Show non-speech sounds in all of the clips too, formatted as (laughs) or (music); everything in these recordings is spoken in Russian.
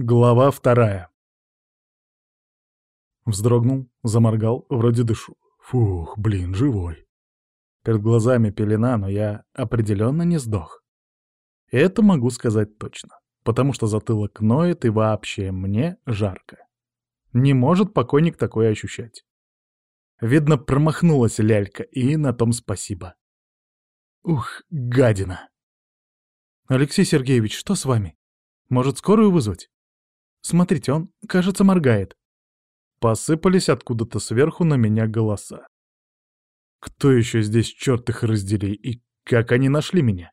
Глава вторая. Вздрогнул, заморгал, вроде дышу. Фух, блин, живой. Перед глазами пелена, но я определенно не сдох. Это могу сказать точно, потому что затылок ноет и вообще мне жарко. Не может покойник такое ощущать. Видно, промахнулась лялька, и на том спасибо. Ух, гадина. Алексей Сергеевич, что с вами? Может, скорую вызвать? Смотрите, он, кажется, моргает. Посыпались откуда-то сверху на меня голоса. Кто еще здесь, черт их раздели, и как они нашли меня?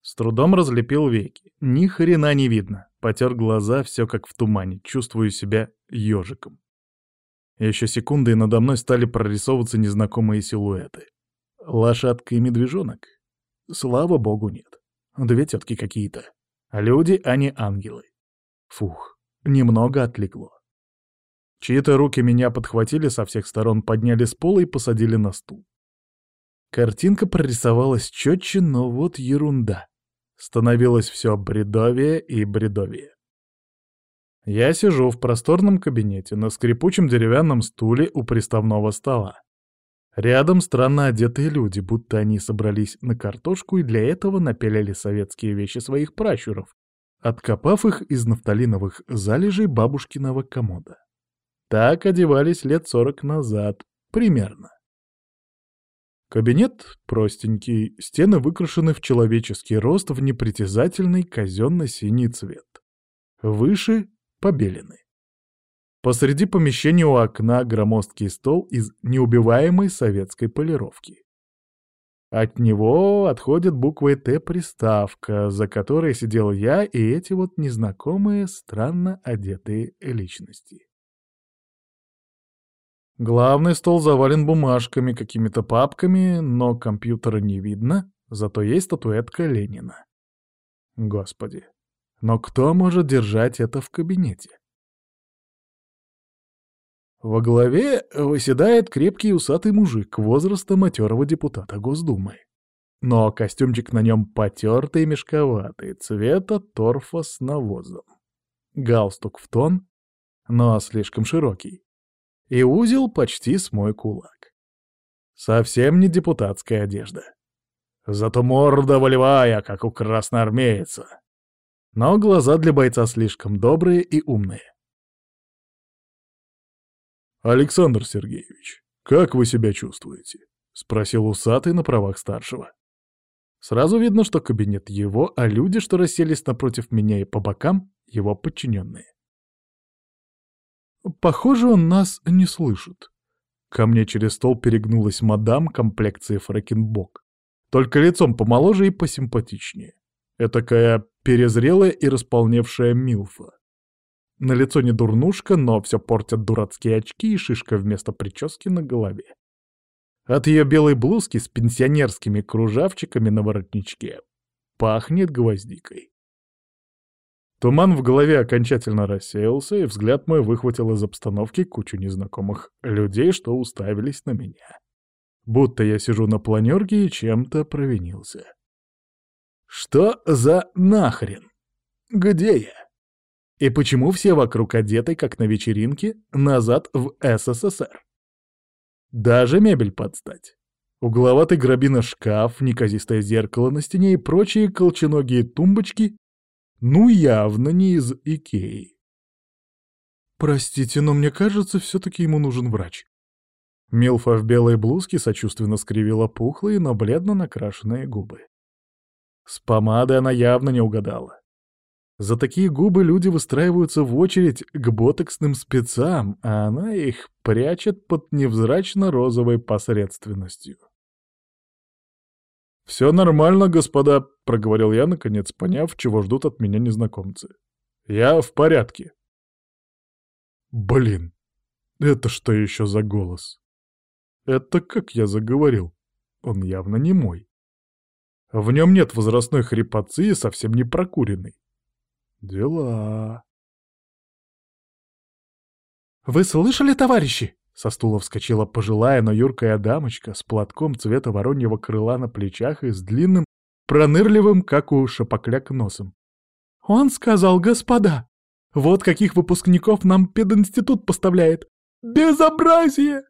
С трудом разлепил веки. Ни хрена не видно. Потер глаза, все как в тумане. Чувствую себя ежиком. Еще секунды, и надо мной стали прорисовываться незнакомые силуэты. Лошадка и медвежонок? Слава богу, нет. Две тетки какие-то. Люди, а не ангелы. Фух, немного отвлекло. Чьи-то руки меня подхватили со всех сторон, подняли с пола и посадили на стул. Картинка прорисовалась четче, но вот ерунда. Становилось все бредовее и бредовее. Я сижу в просторном кабинете на скрипучем деревянном стуле у приставного стола. Рядом странно одетые люди, будто они собрались на картошку и для этого напялили советские вещи своих пращуров, откопав их из нафталиновых залежей бабушкиного комода. Так одевались лет сорок назад, примерно. Кабинет простенький, стены выкрашены в человеческий рост в непритязательный казенно-синий цвет. Выше — побелены. Посреди помещения у окна громоздкий стол из неубиваемой советской полировки. От него отходит буквой «Т» приставка, за которой сидел я и эти вот незнакомые, странно одетые личности. Главный стол завален бумажками, какими-то папками, но компьютера не видно, зато есть статуэтка Ленина. Господи, но кто может держать это в кабинете? Во главе выседает крепкий усатый мужик возраста матерого депутата Госдумы. Но костюмчик на нем потертый и мешковатый, цвета торфа с навозом. Галстук в тон, но слишком широкий. И узел почти с мой кулак. Совсем не депутатская одежда. Зато морда волевая, как у красноармейца. Но глаза для бойца слишком добрые и умные. «Александр Сергеевич, как вы себя чувствуете?» — спросил усатый на правах старшего. Сразу видно, что кабинет его, а люди, что расселись напротив меня и по бокам, его подчиненные. Похоже, он нас не слышит. Ко мне через стол перегнулась мадам комплекции фрекенбок. Только лицом помоложе и посимпатичнее. Этакая перезрелая и располневшая милфа. На лицо не дурнушка, но все портят дурацкие очки и шишка вместо прически на голове. От ее белой блузки с пенсионерскими кружавчиками на воротничке пахнет гвоздикой. Туман в голове окончательно рассеялся, и взгляд мой выхватил из обстановки кучу незнакомых людей, что уставились на меня. Будто я сижу на планерке и чем-то провинился. Что за нахрен? Где я? И почему все вокруг одеты, как на вечеринке, назад в СССР? Даже мебель подстать. Угловатый грабина шкаф, неказистое зеркало на стене и прочие колченогие тумбочки, ну явно не из Икеи. Простите, но мне кажется, все-таки ему нужен врач. Милфа в белой блузке сочувственно скривила пухлые, но бледно накрашенные губы. С помадой она явно не угадала. За такие губы люди выстраиваются в очередь к ботоксным спецам, а она их прячет под невзрачно-розовой посредственностью. «Все нормально, господа», — проговорил я, наконец поняв, чего ждут от меня незнакомцы. «Я в порядке». Блин, это что еще за голос? Это как я заговорил? Он явно не мой. В нем нет возрастной хрипотцы и совсем не прокуренный. Дела. «Вы слышали, товарищи?» Со стула вскочила пожилая, но юркая дамочка с платком цвета вороньего крыла на плечах и с длинным, пронырливым, как у шапокляк, носом. Он сказал, господа, вот каких выпускников нам пединститут поставляет. Безобразие!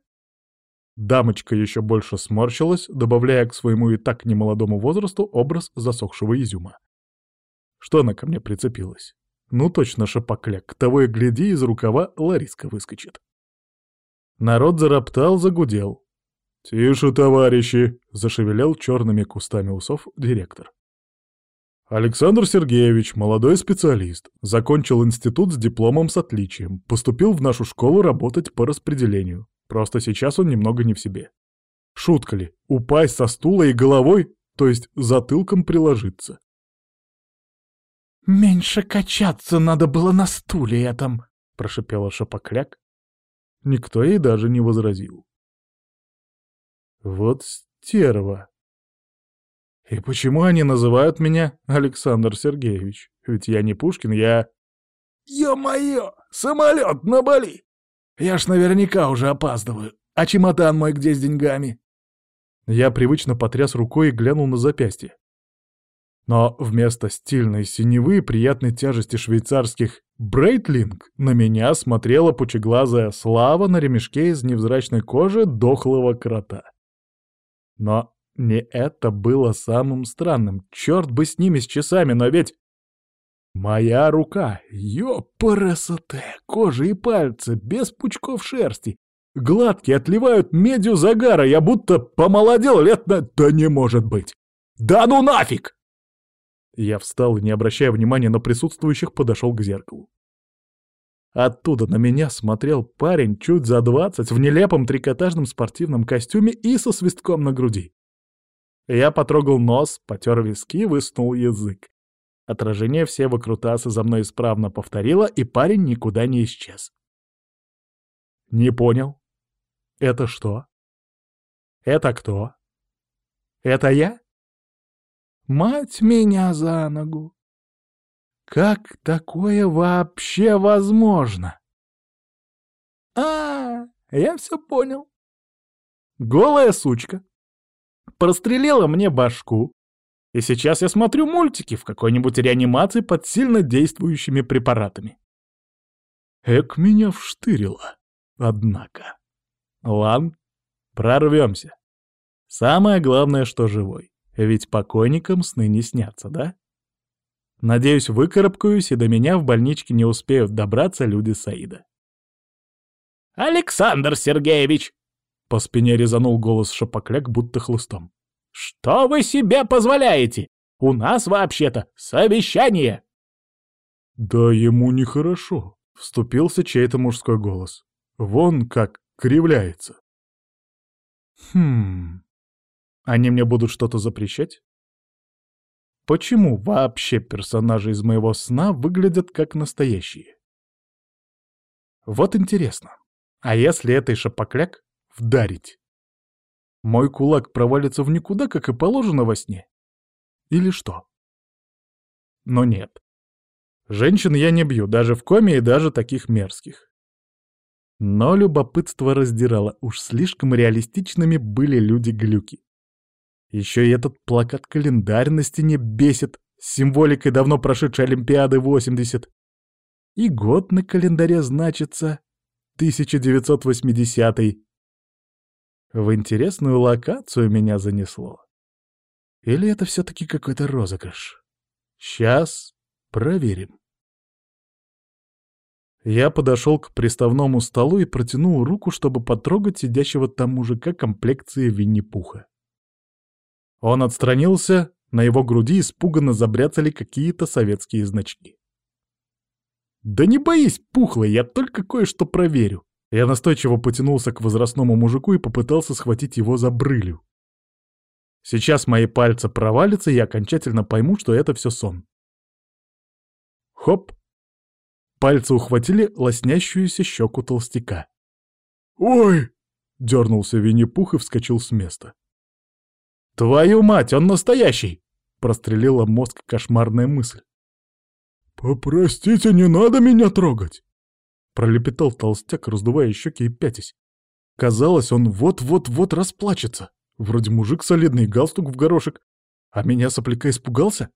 Дамочка еще больше сморщилась, добавляя к своему и так немолодому возрасту образ засохшего изюма. Что она ко мне прицепилась? Ну точно шапокляк, того и гляди, из рукава Лариска выскочит. Народ зароптал, загудел. «Тише, товарищи!» — зашевелял черными кустами усов директор. Александр Сергеевич, молодой специалист, закончил институт с дипломом с отличием, поступил в нашу школу работать по распределению. Просто сейчас он немного не в себе. Шутка ли, упасть со стула и головой, то есть затылком приложиться. «Меньше качаться надо было на стуле этом», — прошипела Шапокляк. Никто ей даже не возразил. «Вот стерва», и почему они называют меня Александр Сергеевич? Ведь я не Пушкин, я... Ё-моё, самолет на Бали! Я ж наверняка уже опаздываю. А чемодан мой где с деньгами? Я привычно потряс рукой и глянул на запястье. Но вместо стильной синевы и приятной тяжести швейцарских брейтлинг на меня смотрела пучеглазая слава на ремешке из невзрачной кожи дохлого крота. Но не это было самым странным. Черт бы с ними, с часами, но ведь... Моя рука, ёпарасоте, кожа и пальцы, без пучков шерсти. Гладкие, отливают медью загара, я будто помолодел лет на... Да не может быть! Да ну нафиг! Я встал и, не обращая внимания на присутствующих, подошел к зеркалу. Оттуда на меня смотрел парень чуть за двадцать в нелепом трикотажном спортивном костюме и со свистком на груди. Я потрогал нос, потер виски, высунул язык. Отражение все выкрутасы за мной исправно повторило, и парень никуда не исчез. Не понял. Это что? Это кто? Это я? Мать меня за ногу! Как такое вообще возможно? А, я все понял. Голая сучка, прострелила мне башку. И сейчас я смотрю мультики в какой-нибудь реанимации под сильно действующими препаратами. Эк меня вштырило, однако. Лан, прорвемся. Самое главное, что живой. Ведь покойникам сны не снятся, да? Надеюсь, выкарабкаюсь, и до меня в больничке не успеют добраться люди Саида. «Александр Сергеевич!» По спине резанул голос Шапокляк, будто хлыстом. «Что вы себе позволяете? У нас вообще-то совещание!» «Да ему нехорошо», — вступился чей-то мужской голос. «Вон как кривляется». «Хм... Они мне будут что-то запрещать?» Почему вообще персонажи из моего сна выглядят как настоящие? Вот интересно, а если этой шапокляк вдарить. Мой кулак провалится в никуда, как и положено во сне? Или что? Но нет. Женщин я не бью, даже в коме и даже таких мерзких. Но любопытство раздирало, уж слишком реалистичными были люди-глюки. Еще и этот плакат-календарь на стене бесит, с символикой давно прошедшей Олимпиады 80. И год на календаре значится 1980 -й. В интересную локацию меня занесло. Или это все-таки какой-то розыгрыш? Сейчас проверим. Я подошел к приставному столу и протянул руку, чтобы потрогать сидящего там мужика комплекции Винни-Пуха. Он отстранился, на его груди испуганно забряцали какие-то советские значки. «Да не боись, пухлый, я только кое-что проверю». Я настойчиво потянулся к возрастному мужику и попытался схватить его за брылью. Сейчас мои пальцы провалятся, и я окончательно пойму, что это все сон. Хоп! Пальцы ухватили лоснящуюся щеку толстяка. «Ой!» — дернулся Винни-Пух и вскочил с места. «Твою мать, он настоящий!» — прострелила мозг кошмарная мысль. «Попростите, не надо меня трогать!» Пролепетал толстяк, раздувая щеки и пятясь. Казалось, он вот-вот-вот расплачется. Вроде мужик солидный, галстук в горошек. А меня сопляка испугался?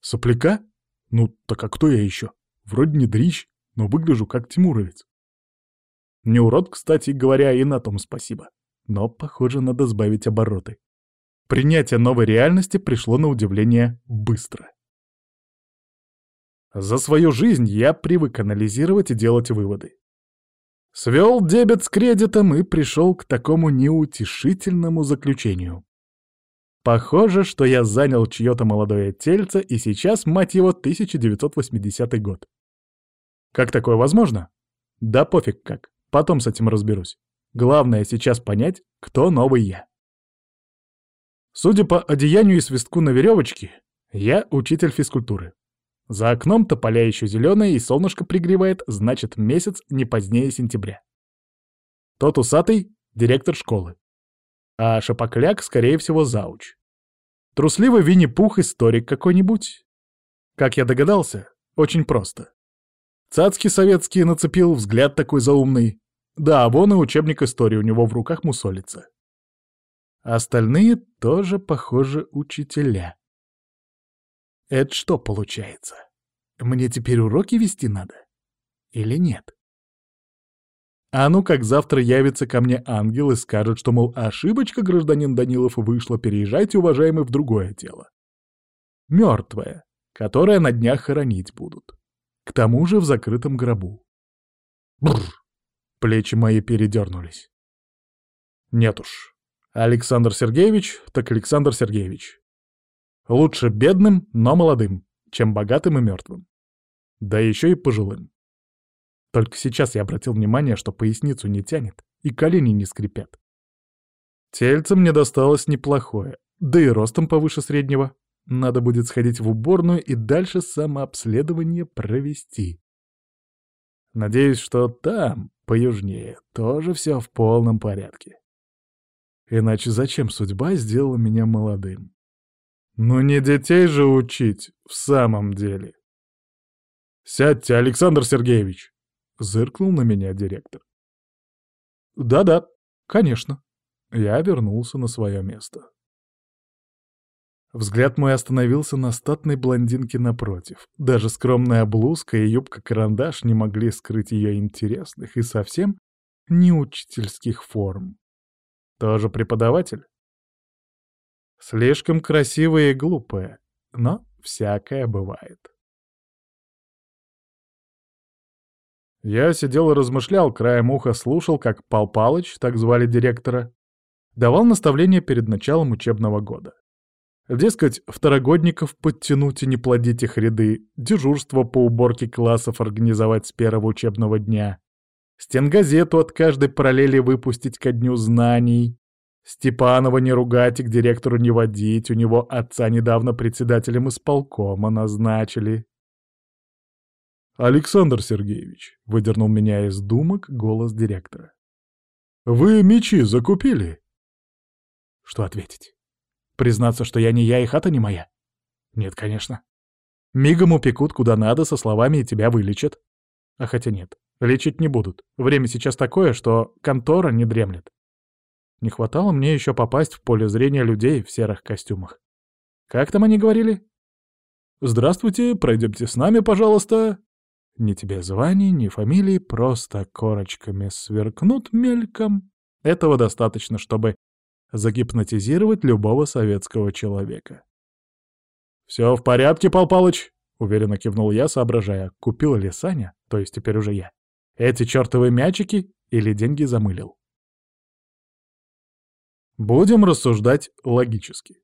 Сопляка? Ну, так а кто я еще? Вроде не дрищ, но выгляжу как тимуровец. Не урод, кстати говоря, и на том спасибо. Но, похоже, надо сбавить обороты. Принятие новой реальности пришло на удивление быстро. За свою жизнь я привык анализировать и делать выводы. Свел дебет с кредитом и пришел к такому неутешительному заключению. Похоже, что я занял чье-то молодое тельце, и сейчас, мать его, 1980 год. Как такое возможно? Да пофиг как, потом с этим разберусь. Главное сейчас понять, кто новый я. Судя по одеянию и свистку на веревочке, я учитель физкультуры. За окном тополя еще зеленые и солнышко пригревает, значит, месяц не позднее сентября. Тот усатый — директор школы. А Шапокляк, скорее всего, зауч. Трусливый Винни-Пух — историк какой-нибудь. Как я догадался, очень просто. Цацки советские нацепил, взгляд такой заумный. Да, вон и учебник истории у него в руках мусолится. Остальные тоже, похоже, учителя. Это что получается? Мне теперь уроки вести надо? Или нет? А ну как завтра явится ко мне ангел и скажет, что, мол, ошибочка, гражданин Данилов, вышла, переезжайте, уважаемый, в другое тело. Мертвое, которое на днях хоронить будут. К тому же в закрытом гробу. Бррр! Плечи мои передернулись. Нет уж. Александр Сергеевич, так Александр Сергеевич. Лучше бедным, но молодым, чем богатым и мертвым. Да еще и пожилым. Только сейчас я обратил внимание, что поясницу не тянет и колени не скрипят. Тельце мне досталось неплохое, да и ростом повыше среднего. Надо будет сходить в уборную и дальше самообследование провести. Надеюсь, что там, поюжнее, тоже все в полном порядке. Иначе зачем судьба сделала меня молодым? Ну не детей же учить, в самом деле. «Сядьте, Александр Сергеевич!» — зыркнул на меня директор. «Да-да, конечно». Я вернулся на свое место. Взгляд мой остановился на статной блондинке напротив. Даже скромная блузка и юбка-карандаш не могли скрыть ее интересных и совсем не учительских форм. Тоже преподаватель? Слишком красивая и глупая, но всякое бывает. Я сидел и размышлял, краем уха слушал, как Пал Палыч, так звали директора, давал наставления перед началом учебного года. Дескать, второгодников подтянуть и не плодить их ряды, дежурство по уборке классов организовать с первого учебного дня, стенгазету от каждой параллели выпустить ко дню знаний, Степанова не ругать и к директору не водить, у него отца недавно председателем исполкома назначили. «Александр Сергеевич», — выдернул меня из думок голос директора. «Вы мечи закупили?» Что ответить? Признаться, что я не я и хата не моя? Нет, конечно. Мигом упекут куда надо, со словами «и тебя вылечат». А хотя нет, лечить не будут. Время сейчас такое, что контора не дремлет. Не хватало мне еще попасть в поле зрения людей в серых костюмах. Как там они говорили? «Здравствуйте, пройдемте с нами, пожалуйста». Ни тебе званий, ни фамилий, просто корочками сверкнут мельком. Этого достаточно, чтобы загипнотизировать любого советского человека. «Все в порядке, Пал Палыч?» — уверенно кивнул я, соображая, купил ли Саня, то есть теперь уже я, эти чертовы мячики или деньги замылил. Будем рассуждать логически.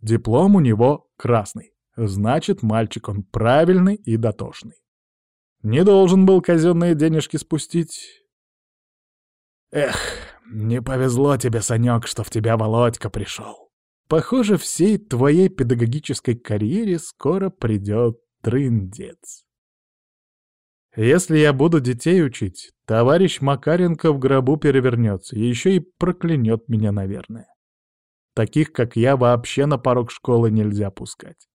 Диплом у него красный. Значит, мальчик он правильный и дотошный. Не должен был казенные денежки спустить. Эх, не повезло тебе, Санек, что в тебя Володька пришел. Похоже, всей твоей педагогической карьере скоро придет трындец. Если я буду детей учить, товарищ Макаренко в гробу перевернется, еще и проклянет меня, наверное. Таких, как я, вообще на порог школы нельзя пускать.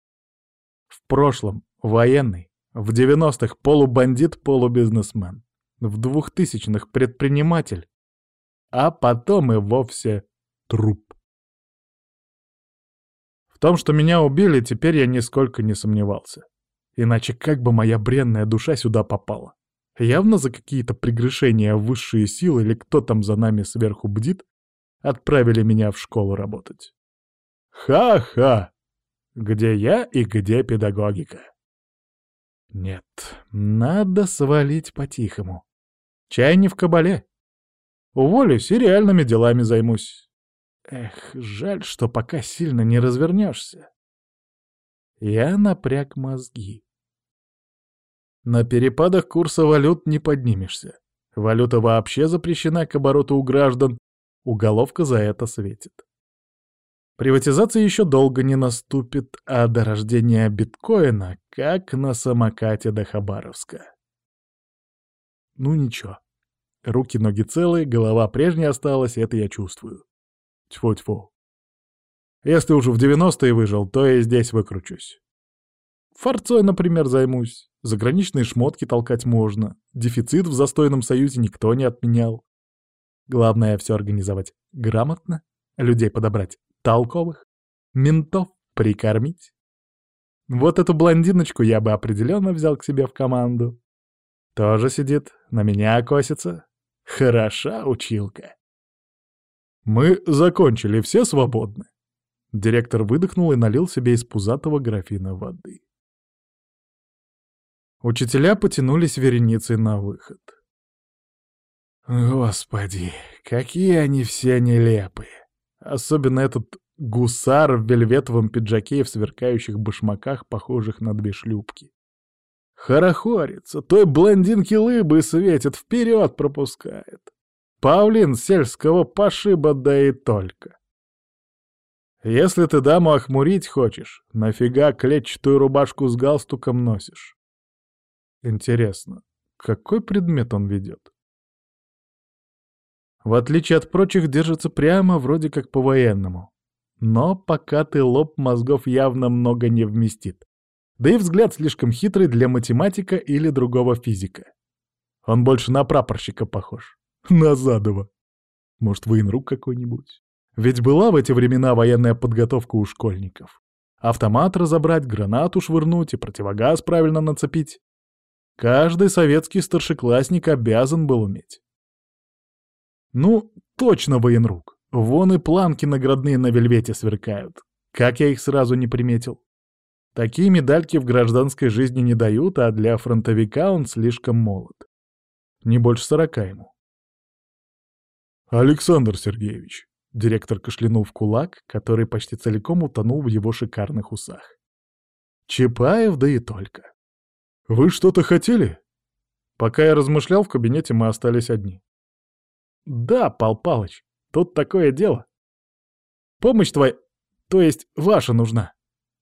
В прошлом военный, в 90-х полубандит, полубизнесмен, в двухтысячных предприниматель, а потом и вовсе труп. В том, что меня убили, теперь я нисколько не сомневался. Иначе как бы моя бренная душа сюда попала? Явно за какие-то прегрешения высшие силы или кто там за нами сверху бдит, отправили меня в школу работать. Ха-ха! Где я и где педагогика? Нет, надо свалить по-тихому. Чай не в кабале. Уволюсь и реальными делами займусь. Эх, жаль, что пока сильно не развернешься. Я напряг мозги. На перепадах курса валют не поднимешься. Валюта вообще запрещена к обороту у граждан. Уголовка за это светит. Приватизация еще долго не наступит, а до рождения биткоина как на самокате до Хабаровска. Ну ничего. Руки-ноги целые, голова прежняя осталась, это я чувствую. Тьфу-тьфу. Если уже в 90-е выжил, то и здесь выкручусь. Форцой, например, займусь. Заграничные шмотки толкать можно. Дефицит в застойном союзе никто не отменял. Главное все организовать грамотно, людей подобрать толковых, ментов прикормить. Вот эту блондиночку я бы определенно взял к себе в команду. Тоже сидит, на меня косится. Хороша училка. Мы закончили, все свободны. Директор выдохнул и налил себе из пузатого графина воды. Учителя потянулись вереницей на выход. Господи, какие они все нелепые. Особенно этот гусар в вельветовом пиджаке и в сверкающих башмаках, похожих на две шлюпки. Хорохорится, той блондинки лыбы светит, вперед пропускает. Павлин сельского пошиба, да и только. Если ты даму охмурить хочешь, нафига клетчатую рубашку с галстуком носишь? Интересно, какой предмет он ведет? В отличие от прочих, держится прямо, вроде как по-военному. Но пока ты лоб мозгов явно много не вместит. Да и взгляд слишком хитрый для математика или другого физика. Он больше на прапорщика похож. (laughs) На Задова. Может, военрук какой-нибудь? Ведь была в эти времена военная подготовка у школьников. Автомат разобрать, гранату швырнуть и противогаз правильно нацепить. Каждый советский старшеклассник обязан был уметь. Ну, точно военрук. Вон и планки наградные на вельвете сверкают. Как я их сразу не приметил. Такие медальки в гражданской жизни не дают, а для фронтовика он слишком молод. Не больше сорока ему. «Александр Сергеевич», — директор кашлянул в кулак, который почти целиком утонул в его шикарных усах. «Чапаев, да и только. Вы что-то хотели?» Пока я размышлял, в кабинете мы остались одни. «Да, Пал Палыч, тут такое дело. Помощь твоя, то есть ваша нужна».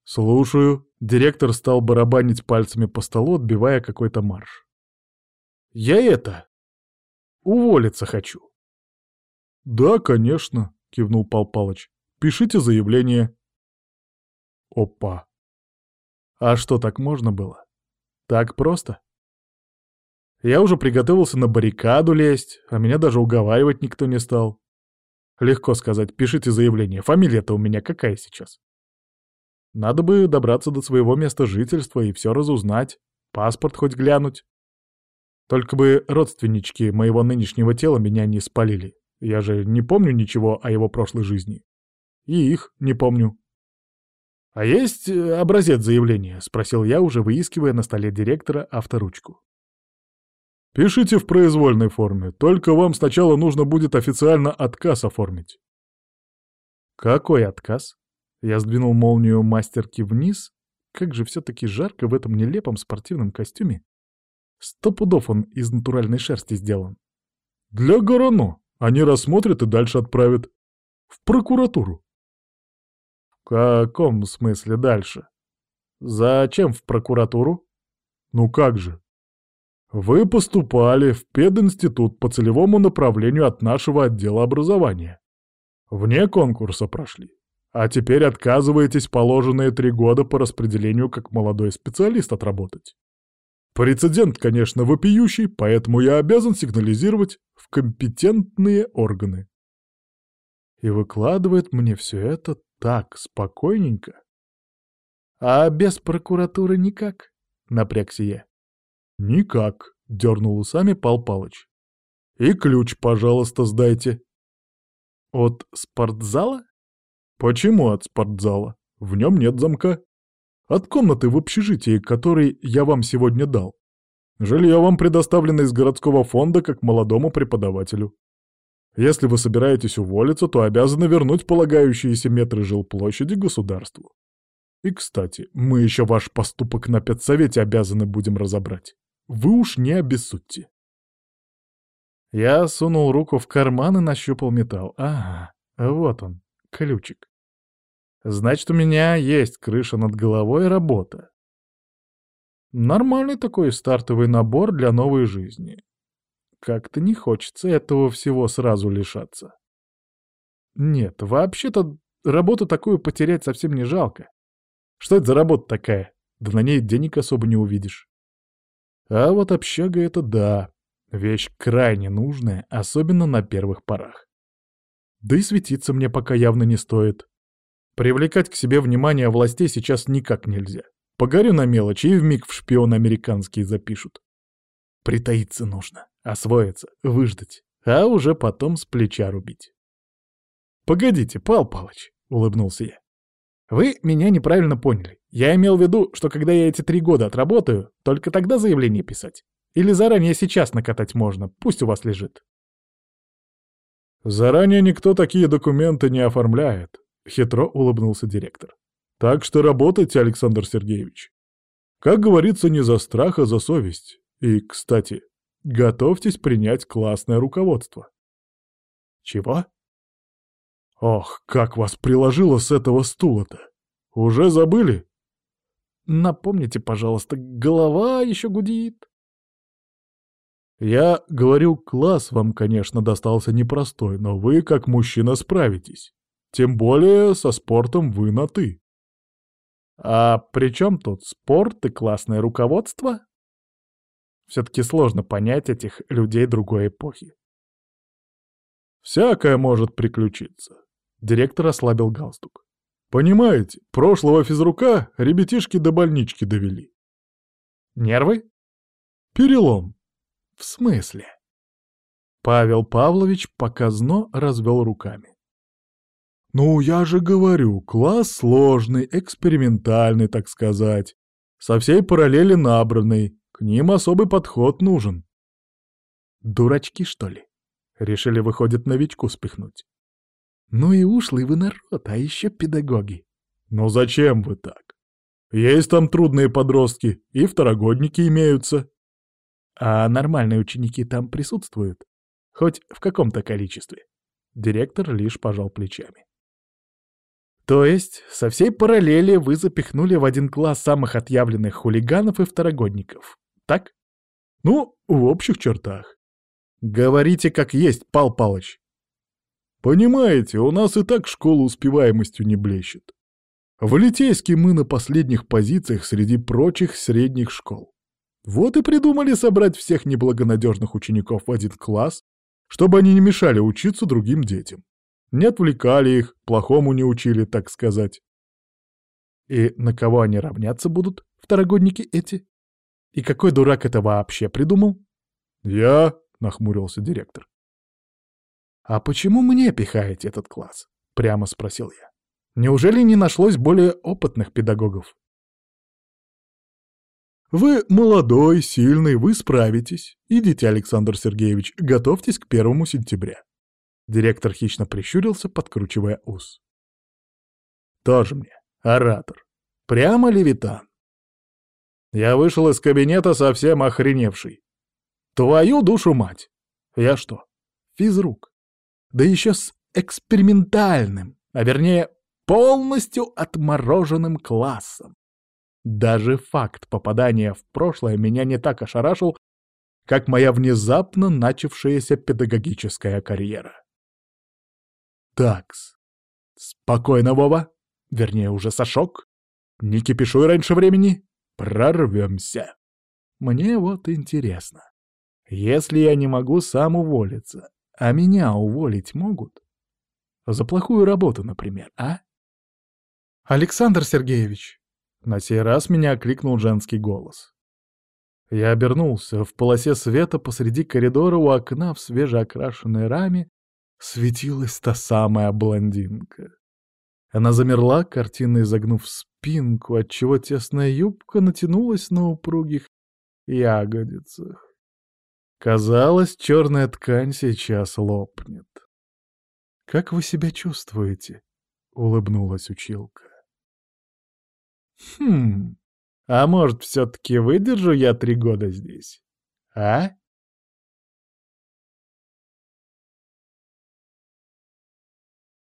«Слушаю». Директор стал барабанить пальцами по столу, отбивая какой-то марш. «Я это... уволиться хочу». «Да, конечно», — кивнул Пал Палыч. «Пишите заявление». Опа. А что, так можно было? Так просто? Я уже приготовился на баррикаду лезть, а меня даже уговаривать никто не стал. Легко сказать, пишите заявление. Фамилия-то у меня какая сейчас? Надо бы добраться до своего места жительства и все разузнать, паспорт хоть глянуть. Только бы родственнички моего нынешнего тела меня не спалили. Я же не помню ничего о его прошлой жизни. И их не помню. «А есть э, образец заявления?» — спросил я, уже выискивая на столе директора авторучку. «Пишите в произвольной форме, только вам сначала нужно будет официально отказ оформить». «Какой отказ?» Я сдвинул молнию мастерки вниз. Как же все-таки жарко в этом нелепом спортивном костюме. Сто пудов он из натуральной шерсти сделан. «Для Горано!» Они рассмотрят и дальше отправят. В прокуратуру. Каком смысле дальше? Зачем в прокуратуру? Ну как же? Вы поступали в пединститут по целевому направлению от нашего отдела образования. Вне конкурса прошли. А теперь отказываетесь положенные три года по распределению как молодой специалист отработать. Прецедент, конечно, вопиющий, поэтому я обязан сигнализировать в компетентные органы. И выкладывает мне все это так спокойненько. А без прокуратуры никак. — напрягся я. «Никак», — дернул усами Пал Палыч. «И ключ, пожалуйста, сдайте». «От спортзала?» «Почему от спортзала? В нем нет замка. От комнаты в общежитии, который я вам сегодня дал. Жилье вам предоставлено из городского фонда как молодому преподавателю. Если вы собираетесь уволиться, то обязаны вернуть полагающиеся метры жилплощади государству. И, кстати, мы еще ваш поступок на педсовете обязаны будем разобрать. Вы уж не обессудьте. Я сунул руку в карман и нащупал металл. Ага, вот он, ключик. Значит, у меня есть крыша над головой и работа. Нормальный такой стартовый набор для новой жизни. Как-то не хочется этого всего сразу лишаться. Нет, вообще-то работу такую потерять совсем не жалко. Что это за работа такая? Да на ней денег особо не увидишь. А вот общага — это да, вещь крайне нужная, особенно на первых порах. Да и светиться мне пока явно не стоит. Привлекать к себе внимание властей сейчас никак нельзя. Погорю на мелочи и вмиг в шпион американский запишут. Притаиться нужно, освоиться, выждать, а уже потом с плеча рубить. «Погодите, Пал Палыч», — улыбнулся я. «Вы меня неправильно поняли. Я имел в виду, что когда я эти три года отработаю, только тогда заявление писать. Или заранее сейчас накатать можно, пусть у вас лежит». «Заранее никто такие документы не оформляет», — хитро улыбнулся директор. «Так что работайте, Александр Сергеевич. Как говорится, не за страх, а за совесть. И, кстати, готовьтесь принять классное руководство. Чего? Ох, как вас приложило с этого стула-то! Уже забыли? Напомните, пожалуйста, голова еще гудит. Я говорю, класс вам, конечно, достался непростой, но вы, как мужчина, справитесь. Тем более со спортом вы на «ты». А при чем тут спорт и классное руководство? Все-таки сложно понять этих людей другой эпохи. «Всякое может приключиться», — директор ослабил галстук. «Понимаете, прошлого физрука ребятишки до больнички довели». «Нервы?» «Перелом». «В смысле?» Павел Павлович показно развел руками. «Ну, я же говорю, класс сложный, экспериментальный, так сказать, со всей параллели набранный, к ним особый подход нужен. Дурачки, что ли? Решили, выходит, новичку спихнуть. Ну и ушлый вы народ, а еще педагоги. Ну зачем вы так? Есть там трудные подростки, и второгодники имеются. А нормальные ученики там присутствуют? Хоть в каком-то количестве. Директор лишь пожал плечами. То есть, со всей параллели вы запихнули в один класс самых отъявленных хулиганов и второгодников так? Ну, в общих чертах. Говорите как есть, Пал Палыч. Понимаете, у нас и так школа успеваемостью не блещет. В Литейске мы на последних позициях среди прочих средних школ. Вот и придумали собрать всех неблагонадежных учеников в один класс, чтобы они не мешали учиться другим детям. Не отвлекали их, плохому не учили, так сказать. И на кого они равняться будут, второгодники эти? И какой дурак это вообще придумал? Я, нахмурился директор. А почему мне пихаете этот класс? Прямо спросил я. Неужели не нашлось более опытных педагогов? Вы молодой, сильный, вы справитесь. Идите, Александр Сергеевич, готовьтесь к первому сентября. Директор хищно прищурился, подкручивая ус. Тоже мне, оратор. Прямо левитан. Я вышел из кабинета совсем охреневший. Твою душу мать! Я что, физрук? Да еще с экспериментальным, а вернее, полностью отмороженным классом. Даже факт попадания в прошлое меня не так ошарашил, как моя внезапно начавшаяся педагогическая карьера. Такс. Спокойно, Вова. Вернее, уже Сашок. Не кипишуй раньше времени. Прорвемся. Мне вот интересно. Если я не могу сам уволиться, а меня уволить могут? За плохую работу, например, а? Александр Сергеевич. На сей раз меня окликнул женский голос. Я обернулся. В полосе света посреди коридора у окна в свежеокрашенной раме светилась та самая блондинка. Она замерла, картинно изогнув спинку, отчего тесная юбка натянулась на упругих ягодицах. Казалось, черная ткань сейчас лопнет. «Как вы себя чувствуете?» — улыбнулась училка. «Хм, а может, все-таки выдержу я три года здесь? А?»